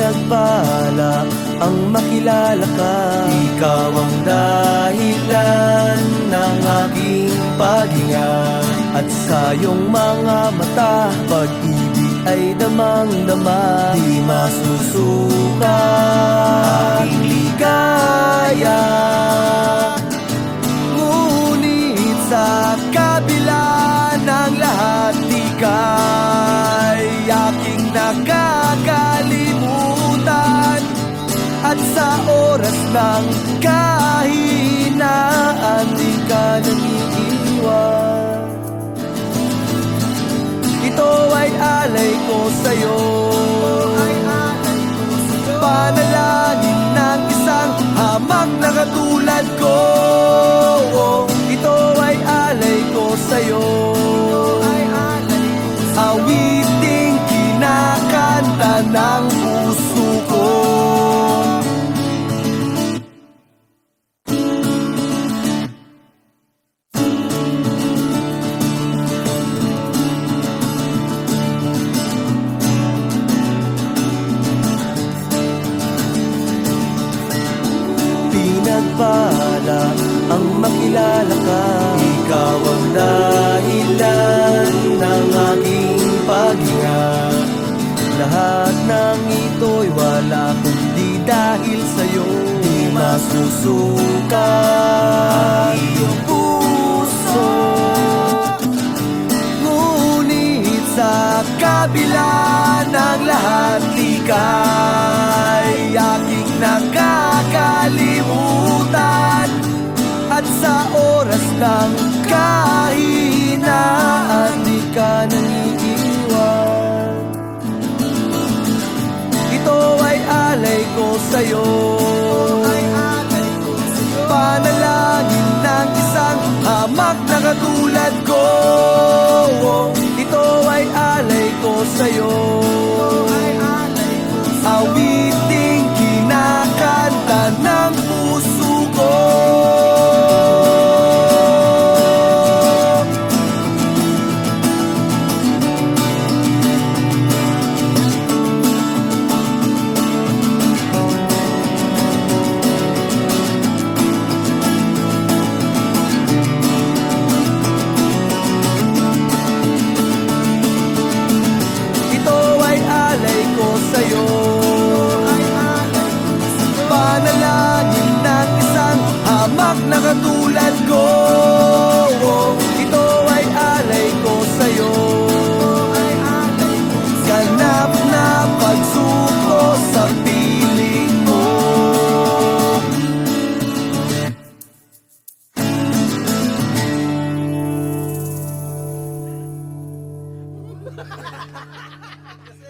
Pinagpala ang makilala ka. Ikaw ang dahilan ng aking paghinga. At sa iyong mga mata Pag-ibig ay damang-dama. Di masusuka Aking ligaya. Ngunit sa kabila ng lahat Di ka'y aking nakakalimutan At sa oras ng kahinaan Di ka nangiiwan Ito ay alay ko sa'yo. Panalangin ng isang hamak na katulad ko. Ito ay alay ko sa'yo. Awiting kinakanta ng puso Pinagpala ang makilala ka. Ikaw ang dahilan ng aking paghinga. Lahat ng ito'y wala kundi dahil sa'yo. Di masusuka ang iyong puso. Ngunit sa kabila ng lahat Di kahinaan Di ka nangiiwan Ito ay alay ko sa'yo. Panalangin ng isang amak na katulad ko. Ito ay alay ko sa'yo. Kasi...